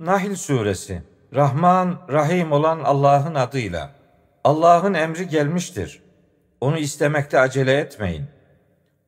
Nahl Suresi Rahman, Rahim olan Allah'ın adıyla. Allah'ın emri gelmiştir. Onu istemekte acele etmeyin.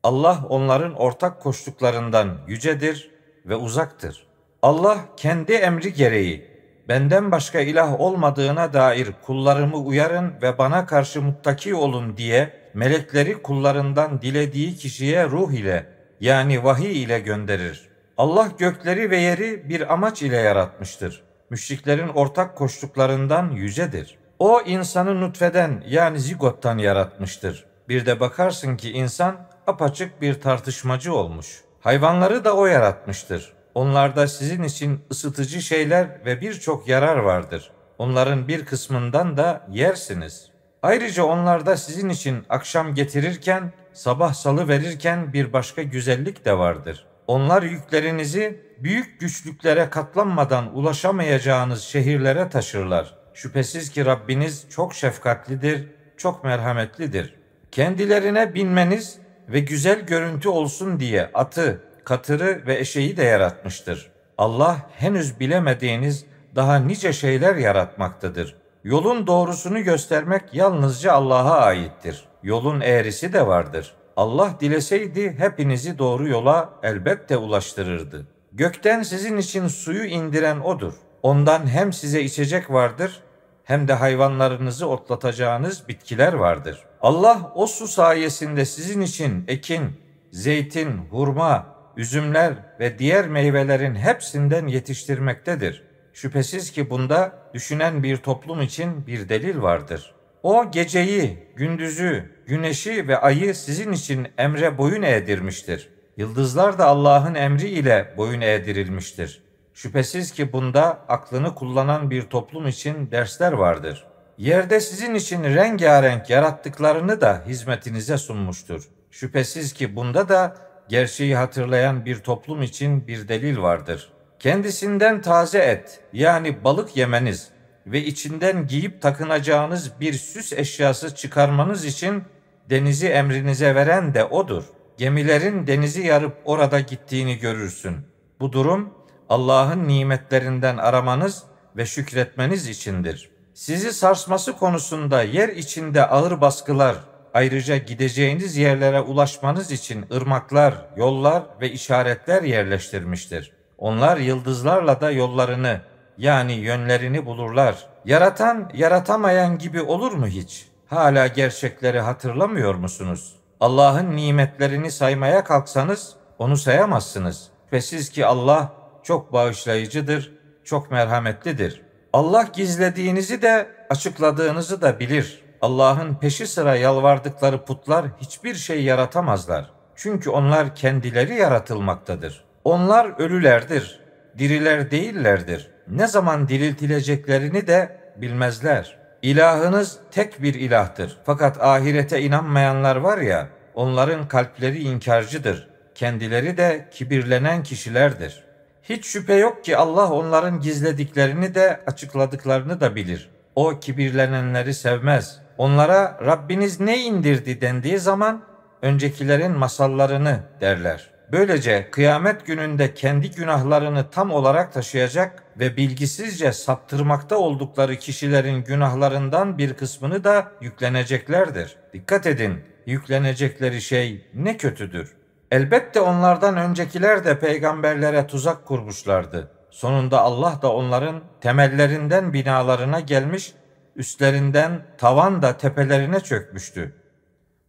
Allah onların ortak koştuklarından yücedir ve uzaktır. Allah kendi emri gereği benden başka ilah olmadığına dair kullarımı uyarın ve bana karşı muttaki olun diye melekleri kullarından dilediği kişiye ruh ile yani vahiy ile gönderir. Allah gökleri ve yeri bir amaç ile yaratmıştır. Müşriklerin ortak koştuklarından yücedir. O insanı nutfeden yani zigottan yaratmıştır. Bir de bakarsın ki insan apaçık bir tartışmacı olmuş. Hayvanları da o yaratmıştır. Onlarda sizin için ısıtıcı şeyler ve birçok yarar vardır. Onların bir kısmından da yersiniz. Ayrıca onlarda sizin için akşam getirirken, sabah salı verirken bir başka güzellik de vardır. Onlar yüklerinizi büyük güçlüklere katlanmadan ulaşamayacağınız şehirlere taşırlar. Şüphesiz ki Rabbiniz çok şefkatlidir, çok merhametlidir. Kendilerine binmeniz ve güzel görüntü olsun diye atı, katırı ve eşeği de yaratmıştır. Allah henüz bilemediğiniz daha nice şeyler yaratmaktadır. Yolun doğrusunu göstermek yalnızca Allah'a aittir. Yolun eğrisi de vardır. Allah dileseydi hepinizi doğru yola elbette ulaştırırdı. Gökten sizin için suyu indiren odur. Ondan hem size içecek vardır hem de hayvanlarınızı otlatacağınız bitkiler vardır. Allah o su sayesinde sizin için ekin, zeytin, hurma, üzümler ve diğer meyvelerin hepsinden yetiştirmektedir. Şüphesiz ki bunda düşünen bir toplum için bir delil vardır. O geceyi, gündüzü, güneşi ve ayı sizin için emre boyun eğdirmiştir. Yıldızlar da Allah'ın emri ile boyun eğdirilmiştir. Şüphesiz ki bunda aklını kullanan bir toplum için dersler vardır. Yerde sizin için rengarenk yarattıklarını da hizmetinize sunmuştur. Şüphesiz ki bunda da gerçeği hatırlayan bir toplum için bir delil vardır. Kendisinden taze et yani balık yemeniz ve içinden giyip takınacağınız bir süs eşyası çıkarmanız için denizi emrinize veren de odur. Gemilerin denizi yarıp orada gittiğini görürsün. Bu durum Allah'ın nimetlerinden aramanız ve şükretmeniz içindir. Sizi sarsması konusunda yer içinde ağır baskılar, ayrıca gideceğiniz yerlere ulaşmanız için ırmaklar, yollar ve işaretler yerleştirmiştir. Onlar yıldızlarla da yollarını yani yönlerini bulurlar. Yaratan yaratamayan gibi olur mu hiç? Hala gerçekleri hatırlamıyor musunuz? Allah'ın nimetlerini saymaya kalksanız onu sayamazsınız. Şüphesiz ki Allah çok bağışlayıcıdır, çok merhametlidir. Allah gizlediğinizi de açıkladığınızı da bilir. Allah'ın peşi sıra yalvardıkları putlar hiçbir şey yaratamazlar. Çünkü onlar kendileri yaratılmaktadır. Onlar ölülerdir, diriler değillerdir. Ne zaman diriltileceklerini de bilmezler. İlahınız tek bir ilahtır. Fakat ahirete inanmayanlar var ya, onların kalpleri inkarcıdır. Kendileri de kibirlenen kişilerdir. Hiç şüphe yok ki Allah onların gizlediklerini de açıkladıklarını da bilir. O kibirlenenleri sevmez. Onlara Rabbiniz ne indirdi dendiği zaman öncekilerin masallarını derler. Böylece kıyamet gününde kendi günahlarını tam olarak taşıyacak ve bilgisizce saptırmakta oldukları kişilerin günahlarından bir kısmını da yükleneceklerdir. Dikkat edin, yüklenecekleri şey ne kötüdür. Elbette onlardan öncekiler de peygamberlere tuzak kurmuşlardı. Sonunda Allah da onların temellerinden binalarına gelmiş, üstlerinden tavan da tepelerine çökmüştü.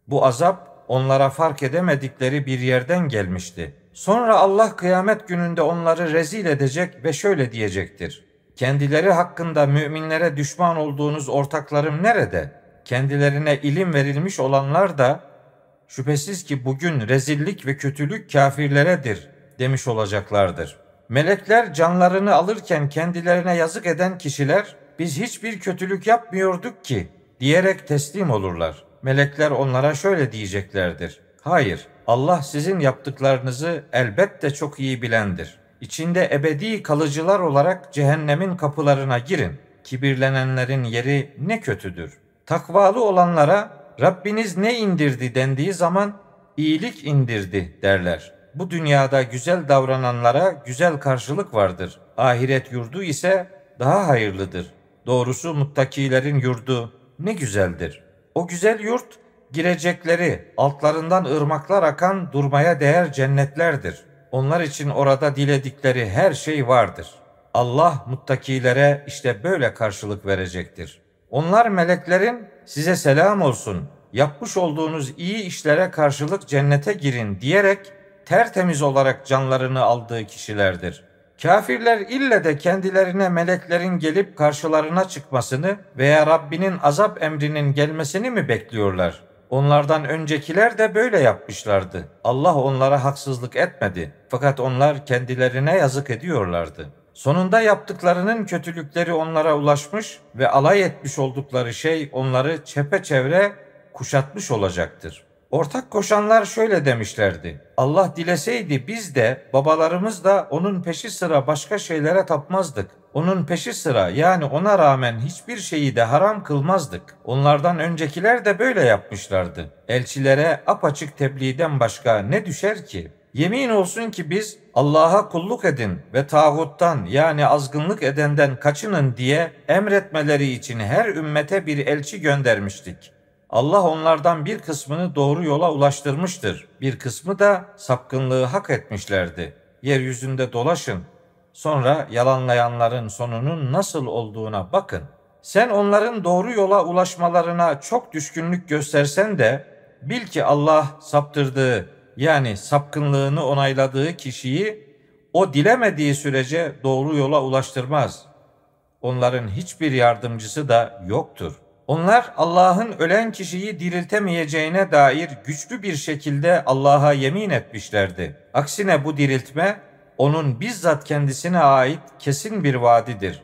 Bu azap onlara fark edemedikleri bir yerden gelmişti. Sonra Allah kıyamet gününde onları rezil edecek ve şöyle diyecektir. Kendileri hakkında müminlere düşman olduğunuz ortaklarım nerede? Kendilerine ilim verilmiş olanlar da şüphesiz ki bugün rezillik ve kötülük kafirleredir demiş olacaklardır. Melekler canlarını alırken kendilerine yazık eden kişiler biz hiçbir kötülük yapmıyorduk ki diyerek teslim olurlar. Melekler onlara şöyle diyeceklerdir. Hayır, Allah sizin yaptıklarınızı elbette çok iyi bilendir. İçinde ebedi kalıcılar olarak cehennemin kapılarına girin. Kibirlenenlerin yeri ne kötüdür. Takvalı olanlara Rabbiniz ne indirdi dendiği zaman iyilik indirdi derler. Bu dünyada güzel davrananlara güzel karşılık vardır. Ahiret yurdu ise daha hayırlıdır. Doğrusu muttakilerin yurdu ne güzeldir. O güzel yurt girecekleri altlarından ırmaklar akan durmaya değer cennetlerdir. Onlar için orada diledikleri her şey vardır. Allah muttakilere işte böyle karşılık verecektir. Onlar meleklerin size selam olsun, yapmış olduğunuz iyi işlere karşılık cennete girin diyerek tertemiz olarak canlarını aldığı kişilerdir. Kafirler ille de kendilerine meleklerin gelip karşılarına çıkmasını veya Rabbinin azap emrinin gelmesini mi bekliyorlar? Onlardan öncekiler de böyle yapmışlardı. Allah onlara haksızlık etmedi. Fakat onlar kendilerine yazık ediyorlardı. Sonunda yaptıklarının kötülükleri onlara ulaşmış ve alay etmiş oldukları şey onları çepeçevre kuşatmış olacaktır. Ortak koşanlar şöyle demişlerdi. Allah dileseydi biz de babalarımız da onun peşi sıra başka şeylere tapmazdık. Onun peşi sıra yani ona rağmen hiçbir şeyi de haram kılmazdık. Onlardan öncekiler de böyle yapmışlardı. Elçilere apaçık tebliğden başka ne düşer ki? Yemin olsun ki biz Allah'a kulluk edin ve tağuttan yani azgınlık edenden kaçının diye emretmeleri için her ümmete bir elçi göndermiştik. Allah onlardan bir kısmını doğru yola ulaştırmıştır. Bir kısmı da sapkınlığı hak etmişlerdi. Yeryüzünde dolaşın. Sonra yalanlayanların sonunun nasıl olduğuna bakın. Sen onların doğru yola ulaşmalarına çok düşkünlük göstersen de bil ki Allah saptırdığı yani sapkınlığını onayladığı kişiyi o dilemediği sürece doğru yola ulaştırmaz. Onların hiçbir yardımcısı da yoktur. Onlar Allah'ın ölen kişiyi diriltemeyeceğine dair güçlü bir şekilde Allah'a yemin etmişlerdi. Aksine bu diriltme onun bizzat kendisine ait kesin bir vaadidir.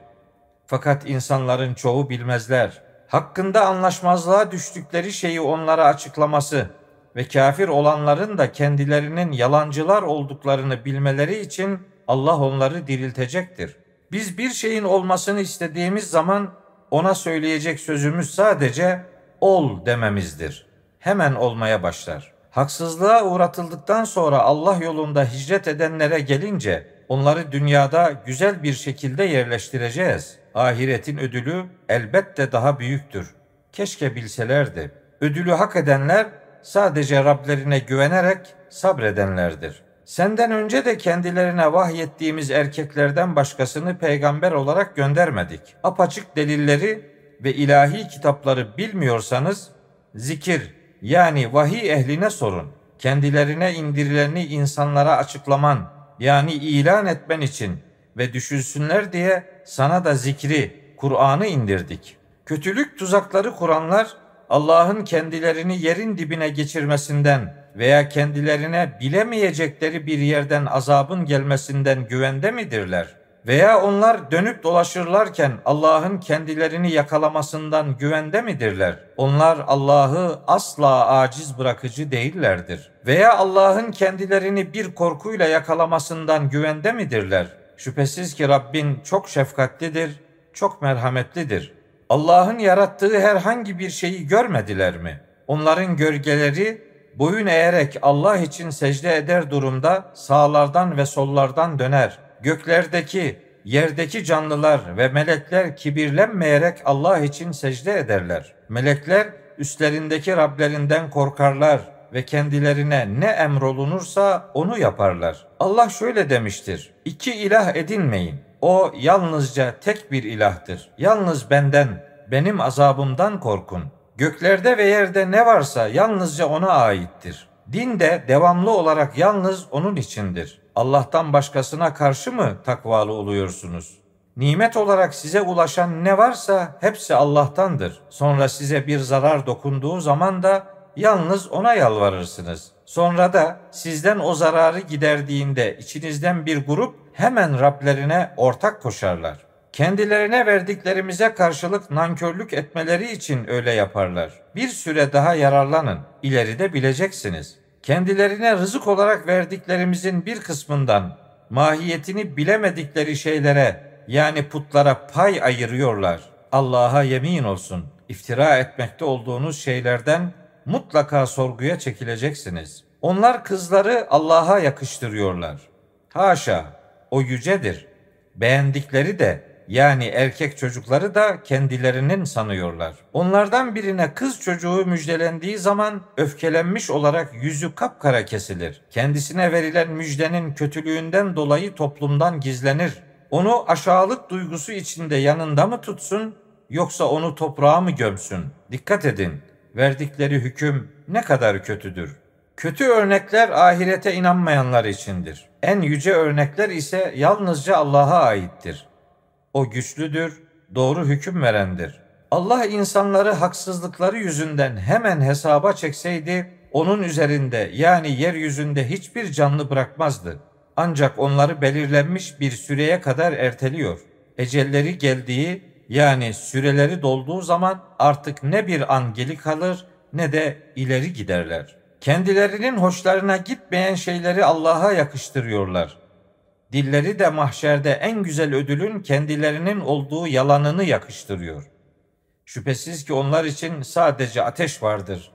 Fakat insanların çoğu bilmezler. Hakkında anlaşmazlığa düştükleri şeyi onlara açıklaması ve kafir olanların da kendilerinin yalancılar olduklarını bilmeleri için Allah onları diriltecektir. Biz bir şeyin olmasını istediğimiz zaman ona söyleyecek sözümüz sadece ol dememizdir. Hemen olmaya başlar. Haksızlığa uğratıldıktan sonra Allah yolunda hicret edenlere gelince onları dünyada güzel bir şekilde yerleştireceğiz. Ahiretin ödülü elbette daha büyüktür. Keşke bilselerdi. Ödülü hak edenler sadece Rablerine güvenerek sabredenlerdir. Senden önce de kendilerine vahyettiğimiz erkeklerden başkasını peygamber olarak göndermedik. Apaçık delilleri ve ilahi kitapları bilmiyorsanız zikir yani vahiy ehline sorun. Kendilerine indirileni insanlara açıklaman yani ilan etmen için ve düşünsünler diye sana da zikri, Kur'an'ı indirdik. Kötülük tuzakları kuranlar Allah'ın kendilerini yerin dibine geçirmesinden veya kendilerine bilemeyecekleri bir yerden azabın gelmesinden güvende midirler? Veya onlar dönüp dolaşırlarken Allah'ın kendilerini yakalamasından güvende midirler? Onlar Allah'ı asla aciz bırakıcı değillerdir. Veya Allah'ın kendilerini bir korkuyla yakalamasından güvende midirler? Şüphesiz ki Rabbin çok şefkatlidir, çok merhametlidir. Allah'ın yarattığı herhangi bir şeyi görmediler mi? Onların gölgeleri boyun eğerek Allah için secde eder durumda sağlardan ve sollardan döner. Göklerdeki, yerdeki canlılar ve melekler kibirlenmeyerek Allah için secde ederler. Melekler üstlerindeki Rablerinden korkarlar ve kendilerine ne emrolunursa onu yaparlar. Allah şöyle demiştir. İki ilah edinmeyin. O yalnızca tek bir ilahtır. Yalnız benden, benim azabımdan korkun. Göklerde ve yerde ne varsa yalnızca ona aittir. Din de devamlı olarak yalnız onun içindir. Allah'tan başkasına karşı mı takvalı oluyorsunuz? Nimet olarak size ulaşan ne varsa hepsi Allah'tandır. Sonra size bir zarar dokunduğu zaman da yalnız ona yalvarırsınız. Sonra da sizden o zararı giderdiğinde içinizden bir grup hemen Rablerine ortak koşarlar. Kendilerine verdiklerimize karşılık nankörlük etmeleri için öyle yaparlar. Bir süre daha yararlanın. İleride bileceksiniz. Kendilerine rızık olarak verdiklerimizin bir kısmından mahiyetini bilemedikleri şeylere yani putlara pay ayırıyorlar. Allah'a yemin olsun. İftira etmekte olduğunuz şeylerden mutlaka sorguya çekileceksiniz. Onlar kızları Allah'a yakıştırıyorlar. Haşa, o yücedir Beğendikleri de yani erkek çocukları da kendilerinin sanıyorlar. Onlardan birine kız çocuğu müjdelendiği zaman öfkelenmiş olarak yüzü kapkara kesilir. Kendisine verilen müjdenin kötülüğünden dolayı toplumdan gizlenir. Onu aşağılık duygusu içinde yanında mı tutsun yoksa onu toprağa mı gömsün? Dikkat edin. Verdikleri hüküm ne kadar kötüdür. Kötü örnekler ahirete inanmayanlar içindir. En yüce örnekler ise yalnızca Allah'a aittir. O güçlüdür, doğru hüküm verendir. Allah insanları haksızlıkları yüzünden hemen hesaba çekseydi, onun üzerinde yani yeryüzünde hiçbir canlı bırakmazdı. Ancak onları belirlenmiş bir süreye kadar erteliyor. Ecelleri geldiği yani süreleri dolduğu zaman artık ne bir an geri kalır ne de ileri giderler. Kendilerinin hoşlarına gitmeyen şeyleri Allah'a yakıştırıyorlar. Dilleri de mahşerde en güzel ödülün kendilerinin olduğu yalanını yakıştırıyor. Şüphesiz ki onlar için sadece ateş vardır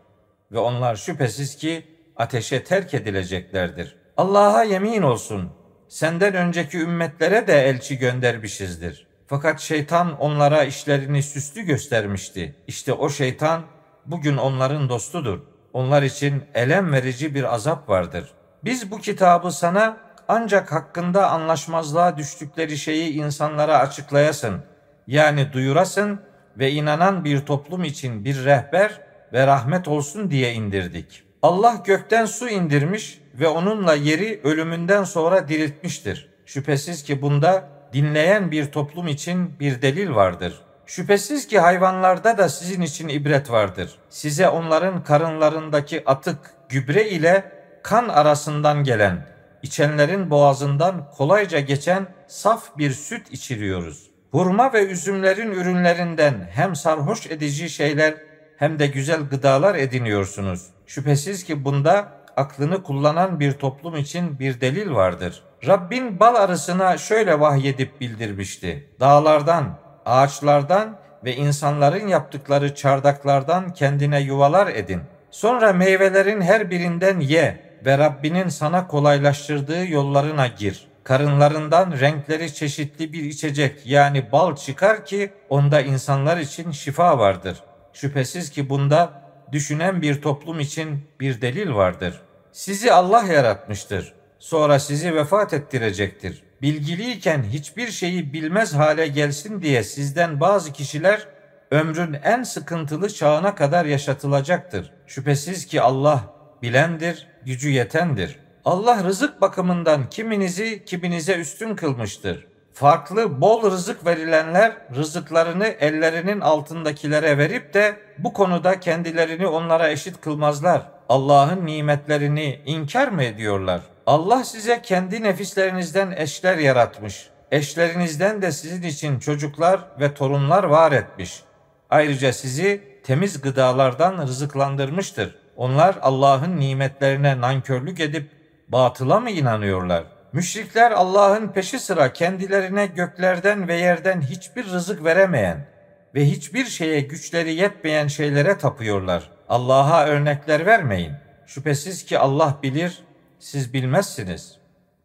ve onlar şüphesiz ki ateşe terk edileceklerdir. Allah'a yemin olsun, senden önceki ümmetlere de elçi göndermişizdir. Fakat şeytan onlara işlerini süslü göstermişti. İşte o şeytan bugün onların dostudur. Onlar için elem verici bir azap vardır. Biz bu kitabı sana ancak hakkında anlaşmazlığa düştükleri şeyi insanlara açıklayasın. Yani duyurasın ve inanan bir toplum için bir rehber ve rahmet olsun diye indirdik. Allah gökten su indirmiş ve onunla yeri ölümünden sonra diriltmiştir. Şüphesiz ki bunda dinleyen bir toplum için bir delil vardır. Şüphesiz ki hayvanlarda da sizin için ibret vardır. Size onların karınlarındaki atık, gübre ile kan arasından gelen, içenlerin boğazından kolayca geçen saf bir süt içiriyoruz. Hurma ve üzümlerin ürünlerinden hem sarhoş edici şeyler hem de güzel gıdalar ediniyorsunuz. Şüphesiz ki bunda aklını kullanan bir toplum için bir delil vardır. Rabbin bal arısına şöyle vahyedip bildirmişti. Dağlardan, ağaçlardan ve insanların yaptıkları çardaklardan kendine yuvalar edin. Sonra meyvelerin her birinden ye ve Rabbinin sana kolaylaştırdığı yollarına gir. Karınlarından renkleri çeşitli bir içecek yani bal çıkar ki onda insanlar için şifa vardır. Şüphesiz ki bunda düşünen bir toplum için bir delil vardır. Sizi Allah yaratmıştır. Sonra sizi vefat ettirecektir. Bilgiliyken hiçbir şeyi bilmez hale gelsin diye sizden bazı kişiler ömrün en sıkıntılı çağına kadar yaşatılacaktır. Şüphesiz ki Allah bilendir, gücü yetendir. Allah rızık bakımından kiminizi kiminize üstün kılmıştır. Farklı bol rızık verilenler rızıklarını ellerinin altındakilere verip de bu konuda kendilerini onlara eşit kılmazlar. Allah'ın nimetlerini inkar mı ediyorlar? Allah size kendi nefislerinizden eşler yaratmış. Eşlerinizden de sizin için çocuklar ve torunlar var etmiş. Ayrıca sizi temiz gıdalardan rızıklandırmıştır. Onlar Allah'ın nimetlerine nankörlük edip batıla mı inanıyorlar? Müşrikler Allah'ın peşi sıra kendilerine göklerden ve yerden hiçbir rızık veremeyen ve hiçbir şeye güçleri yetmeyen şeylere tapıyorlar. Allah'a örnekler vermeyin. Şüphesiz ki Allah bilir, siz bilmezsiniz.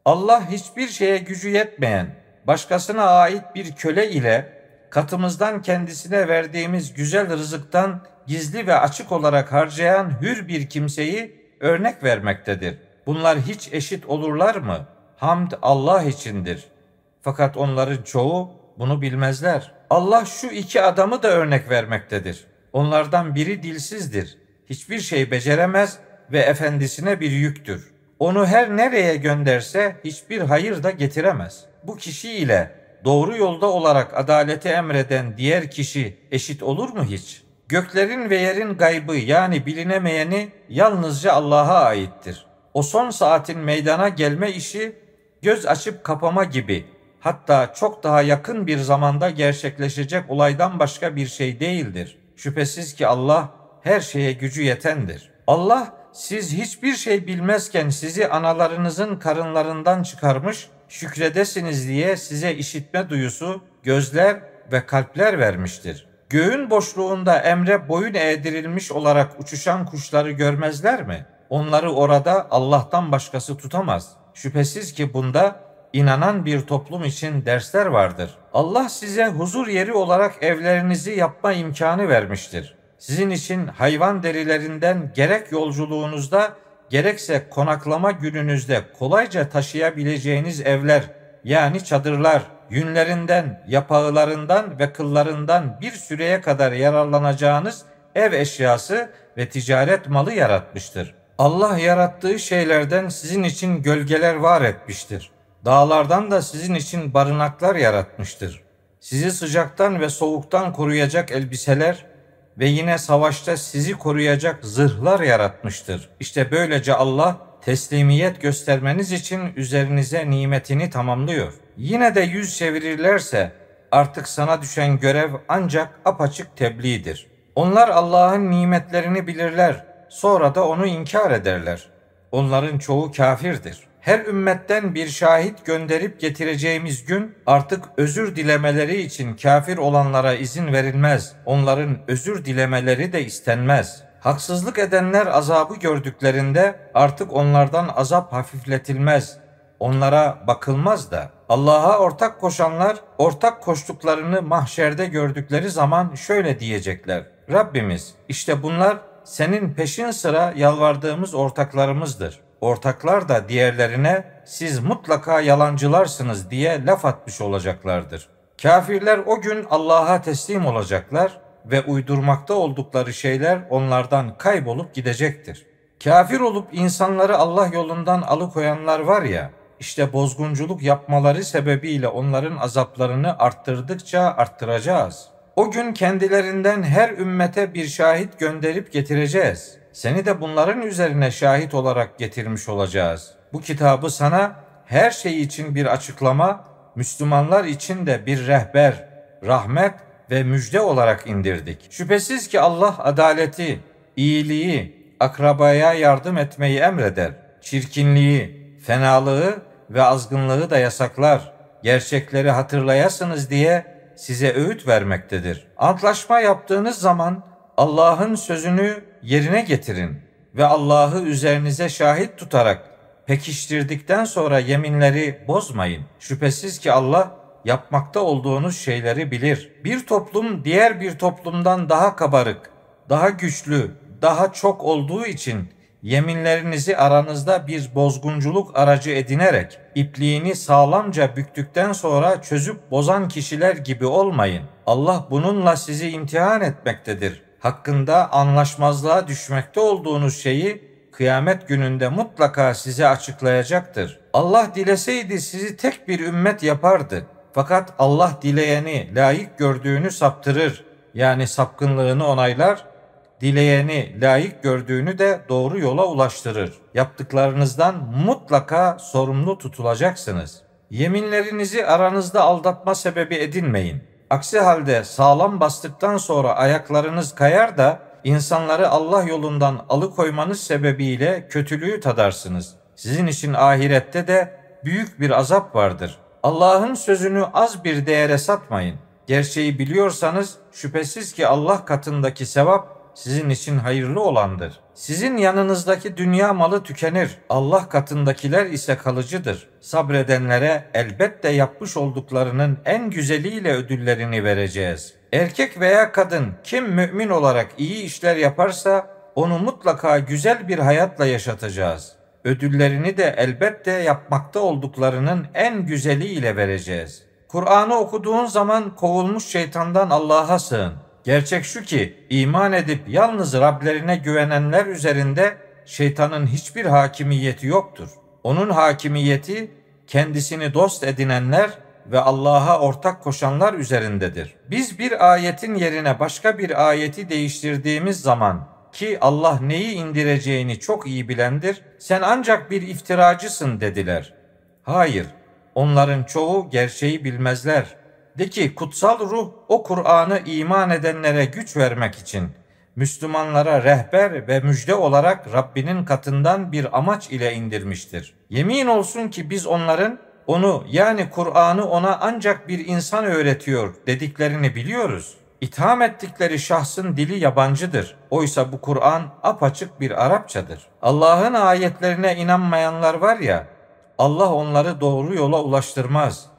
Allah hiçbir şeye gücü yetmeyen, başkasına ait bir köle ile katımızdan kendisine verdiğimiz güzel rızıktan gizli ve açık olarak harcayan hür bir kimseyi örnek vermektedir. Bunlar hiç eşit olurlar mı? Hamd Allah içindir. Fakat onların çoğu bunu bilmezler. Allah şu iki adamı da örnek vermektedir. Onlardan biri dilsizdir. Hiçbir şey beceremez ve efendisine bir yüktür. Onu her nereye gönderse hiçbir hayır da getiremez. Bu kişi ile doğru yolda olarak adaleti emreden diğer kişi eşit olur mu hiç? Göklerin ve yerin gaybı yani bilinemeyeni yalnızca Allah'a aittir. O son saatin meydana gelme işi göz açıp kapama gibi hatta çok daha yakın bir zamanda gerçekleşecek olaydan başka bir şey değildir. Şüphesiz ki Allah her şeye gücü yetendir. Allah siz hiçbir şey bilmezken sizi analarınızın karınlarından çıkarmış, şükredesiniz diye size işitme duyusu, gözler ve kalpler vermiştir. Göğün boşluğunda emre boyun eğdirilmiş olarak uçuşan kuşları görmezler mi? Onları orada Allah'tan başkası tutamaz. Şüphesiz ki bunda inanan bir toplum için dersler vardır. Allah size huzur yeri olarak evlerinizi yapma imkanı vermiştir. Sizin için hayvan derilerinden gerek yolculuğunuzda gerekse konaklama gününüzde kolayca taşıyabileceğiniz evler yani çadırlar, yünlerinden, yapağılarından ve kıllarından bir süreye kadar yararlanacağınız ev eşyası ve ticaret malı yaratmıştır. Allah yarattığı şeylerden sizin için gölgeler var etmiştir. Dağlardan da sizin için barınaklar yaratmıştır. Sizi sıcaktan ve soğuktan koruyacak elbiseler ve yine savaşta sizi koruyacak zırhlar yaratmıştır. İşte böylece Allah teslimiyet göstermeniz için üzerinize nimetini tamamlıyor. Yine de yüz çevirirlerse artık sana düşen görev ancak apaçık tebliğdir. Onlar Allah'ın nimetlerini bilirler, sonra da onu inkar ederler. Onların çoğu kafirdir. Her ümmetten bir şahit gönderip getireceğimiz gün artık özür dilemeleri için kafir olanlara izin verilmez. Onların özür dilemeleri de istenmez. Haksızlık edenler azabı gördüklerinde artık onlardan azap hafifletilmez. Onlara bakılmaz da Allah'a ortak koşanlar ortak koştuklarını mahşerde gördükleri zaman şöyle diyecekler. Rabbimiz işte bunlar senin peşin sıra yalvardığımız ortaklarımızdır. Ortaklar da diğerlerine siz mutlaka yalancılarsınız diye laf atmış olacaklardır. Kafirler o gün Allah'a teslim olacaklar ve uydurmakta oldukları şeyler onlardan kaybolup gidecektir. Kafir olup insanları Allah yolundan alıkoyanlar var ya, işte bozgunculuk yapmaları sebebiyle onların azaplarını arttırdıkça arttıracağız. O gün kendilerinden her ümmete bir şahit gönderip getireceğiz. Seni de bunların üzerine şahit olarak getirmiş olacağız. Bu kitabı sana her şey için bir açıklama, Müslümanlar için de bir rehber, rahmet ve müjde olarak indirdik. Şüphesiz ki Allah adaleti, iyiliği, akrabaya yardım etmeyi emreder. Çirkinliği, fenalığı ve azgınlığı da yasaklar. Gerçekleri hatırlayasınız diye size öğüt vermektedir. Antlaşma yaptığınız zaman Allah'ın sözünü yerine getirin ve Allah'ı üzerinize şahit tutarak pekiştirdikten sonra yeminleri bozmayın. Şüphesiz ki Allah yapmakta olduğunuz şeyleri bilir. Bir toplum diğer bir toplumdan daha kabarık, daha güçlü, daha çok olduğu için yeminlerinizi aranızda bir bozgunculuk aracı edinerek ipliğini sağlamca büktükten sonra çözüp bozan kişiler gibi olmayın. Allah bununla sizi imtihan etmektedir. Hakkında anlaşmazlığa düşmekte olduğunuz şeyi kıyamet gününde mutlaka size açıklayacaktır. Allah dileseydi sizi tek bir ümmet yapardı. Fakat Allah dileyeni layık gördüğünü saptırır. Yani sapkınlığını onaylar dileyeni layık gördüğünü de doğru yola ulaştırır. Yaptıklarınızdan mutlaka sorumlu tutulacaksınız. Yeminlerinizi aranızda aldatma sebebi edinmeyin. Aksi halde sağlam bastıktan sonra ayaklarınız kayar da insanları Allah yolundan alıkoymanız sebebiyle kötülüğü tadarsınız. Sizin için ahirette de büyük bir azap vardır. Allah'ın sözünü az bir değere satmayın. Gerçeği biliyorsanız şüphesiz ki Allah katındaki sevap sizin için hayırlı olandır. Sizin yanınızdaki dünya malı tükenir. Allah katındakiler ise kalıcıdır. Sabredenlere elbette yapmış olduklarının en güzeliyle ödüllerini vereceğiz. Erkek veya kadın kim mümin olarak iyi işler yaparsa onu mutlaka güzel bir hayatla yaşatacağız. Ödüllerini de elbette yapmakta olduklarının en güzeliyle vereceğiz. Kur'an'ı okuduğun zaman kovulmuş şeytandan Allah'a sığın. Gerçek şu ki iman edip yalnız Rablerine güvenenler üzerinde şeytanın hiçbir hakimiyeti yoktur. Onun hakimiyeti kendisini dost edinenler ve Allah'a ortak koşanlar üzerindedir. Biz bir ayetin yerine başka bir ayeti değiştirdiğimiz zaman ki Allah neyi indireceğini çok iyi bilendir, sen ancak bir iftiracısın dediler. Hayır, onların çoğu gerçeği bilmezler.'' De kutsal ruh o Kur'an'ı iman edenlere güç vermek için Müslümanlara rehber ve müjde olarak Rabbinin katından bir amaç ile indirmiştir. Yemin olsun ki biz onların onu yani Kur'an'ı ona ancak bir insan öğretiyor dediklerini biliyoruz. İtham ettikleri şahsın dili yabancıdır. Oysa bu Kur'an apaçık bir Arapçadır. Allah'ın ayetlerine inanmayanlar var ya, Allah onları doğru yola ulaştırmaz.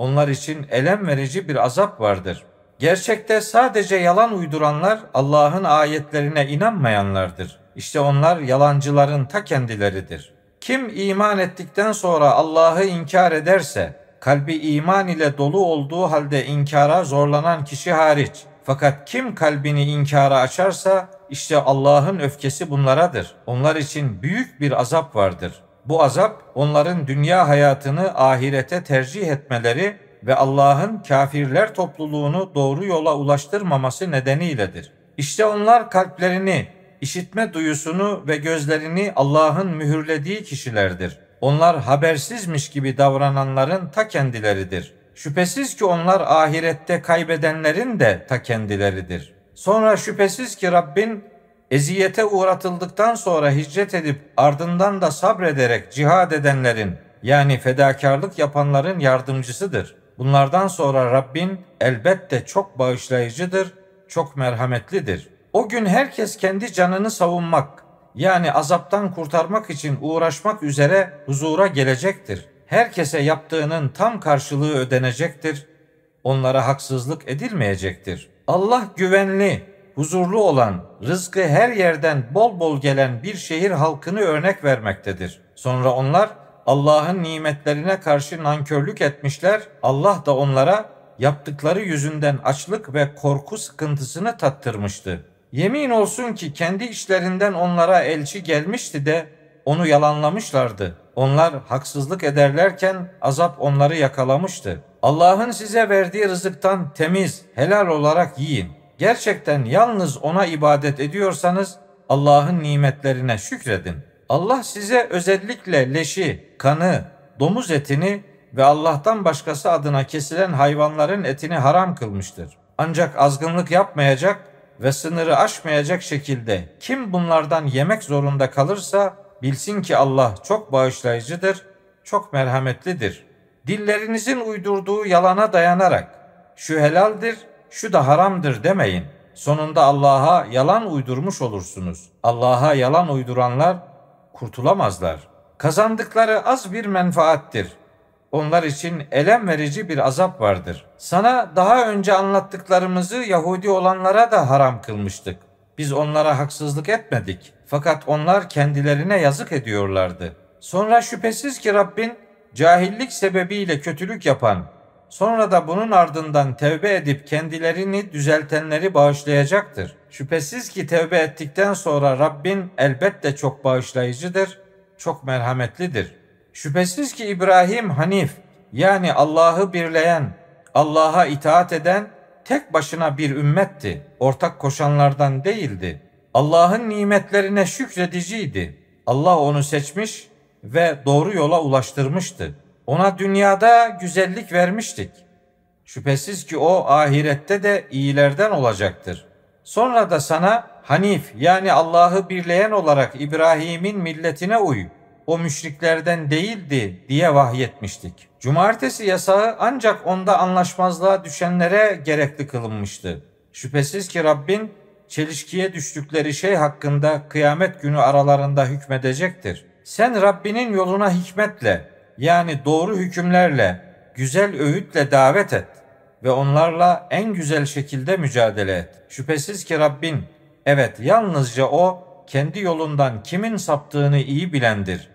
Onlar için elem verici bir azap vardır. Gerçekte sadece yalan uyduranlar Allah'ın ayetlerine inanmayanlardır. İşte onlar yalancıların ta kendileridir. Kim iman ettikten sonra Allah'ı inkar ederse, kalbi iman ile dolu olduğu halde inkara zorlanan kişi hariç, fakat kim kalbini inkara açarsa işte Allah'ın öfkesi bunlaradır. Onlar için büyük bir azap vardır. Bu azap onların dünya hayatını ahirete tercih etmeleri ve Allah'ın kafirler topluluğunu doğru yola ulaştırmaması nedeniyledir. İşte onlar kalplerini, işitme duyusunu ve gözlerini Allah'ın mühürlediği kişilerdir. Onlar habersizmiş gibi davrananların ta kendileridir. Şüphesiz ki onlar ahirette kaybedenlerin de ta kendileridir. Sonra şüphesiz ki Rabbin eziyete uğratıldıktan sonra hicret edip ardından da sabrederek cihad edenlerin yani fedakarlık yapanların yardımcısıdır. Bunlardan sonra Rabbin elbette çok bağışlayıcıdır, çok merhametlidir. O gün herkes kendi canını savunmak yani azaptan kurtarmak için uğraşmak üzere huzura gelecektir. Herkese yaptığının tam karşılığı ödenecektir. Onlara haksızlık edilmeyecektir. Allah güvenli, huzurlu olan, rızkı her yerden bol bol gelen bir şehir halkını örnek vermektedir. Sonra onlar Allah'ın nimetlerine karşı nankörlük etmişler. Allah da onlara yaptıkları yüzünden açlık ve korku sıkıntısını tattırmıştı. Yemin olsun ki kendi işlerinden onlara elçi gelmişti de onu yalanlamışlardı. Onlar haksızlık ederlerken azap onları yakalamıştı. Allah'ın size verdiği rızıktan temiz, helal olarak yiyin. Gerçekten yalnız ona ibadet ediyorsanız Allah'ın nimetlerine şükredin. Allah size özellikle leşi, kanı, domuz etini ve Allah'tan başkası adına kesilen hayvanların etini haram kılmıştır. Ancak azgınlık yapmayacak ve sınırı aşmayacak şekilde kim bunlardan yemek zorunda kalırsa bilsin ki Allah çok bağışlayıcıdır, çok merhametlidir. Dillerinizin uydurduğu yalana dayanarak şu helaldir, şu da haramdır demeyin. Sonunda Allah'a yalan uydurmuş olursunuz. Allah'a yalan uyduranlar kurtulamazlar. Kazandıkları az bir menfaattir. Onlar için elem verici bir azap vardır. Sana daha önce anlattıklarımızı Yahudi olanlara da haram kılmıştık. Biz onlara haksızlık etmedik. Fakat onlar kendilerine yazık ediyorlardı. Sonra şüphesiz ki Rabbin cahillik sebebiyle kötülük yapan, sonra da bunun ardından tevbe edip kendilerini düzeltenleri bağışlayacaktır. Şüphesiz ki tevbe ettikten sonra Rabbin elbette çok bağışlayıcıdır, çok merhametlidir. Şüphesiz ki İbrahim Hanif yani Allah'ı birleyen, Allah'a itaat eden tek başına bir ümmetti. Ortak koşanlardan değildi. Allah'ın nimetlerine şükrediciydi. Allah onu seçmiş ve doğru yola ulaştırmıştı. Ona dünyada güzellik vermiştik. Şüphesiz ki o ahirette de iyilerden olacaktır. Sonra da sana Hanif yani Allah'ı birleyen olarak İbrahim'in milletine uy. O müşriklerden değildi diye vahyetmiştik. Cumartesi yasağı ancak onda anlaşmazlığa düşenlere gerekli kılınmıştı. Şüphesiz ki Rabbin çelişkiye düştükleri şey hakkında kıyamet günü aralarında hükmedecektir. Sen Rabbinin yoluna hikmetle yani doğru hükümlerle, güzel öğütle davet et ve onlarla en güzel şekilde mücadele et. Şüphesiz ki Rabbin evet yalnızca o kendi yolundan kimin saptığını iyi bilendir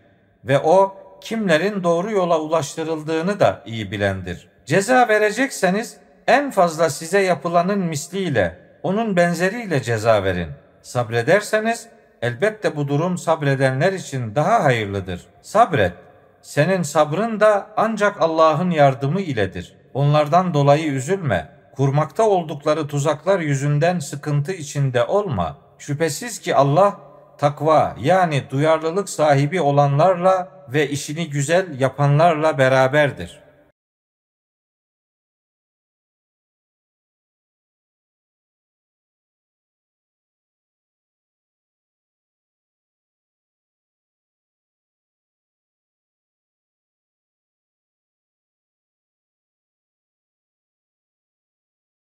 ve o kimlerin doğru yola ulaştırıldığını da iyi bilendir. Ceza verecekseniz en fazla size yapılanın misliyle, onun benzeriyle ceza verin. Sabrederseniz elbette bu durum sabredenler için daha hayırlıdır. Sabret. Senin sabrın da ancak Allah'ın yardımı iledir. Onlardan dolayı üzülme. Kurmakta oldukları tuzaklar yüzünden sıkıntı içinde olma. Şüphesiz ki Allah takva yani duyarlılık sahibi olanlarla ve işini güzel yapanlarla beraberdir.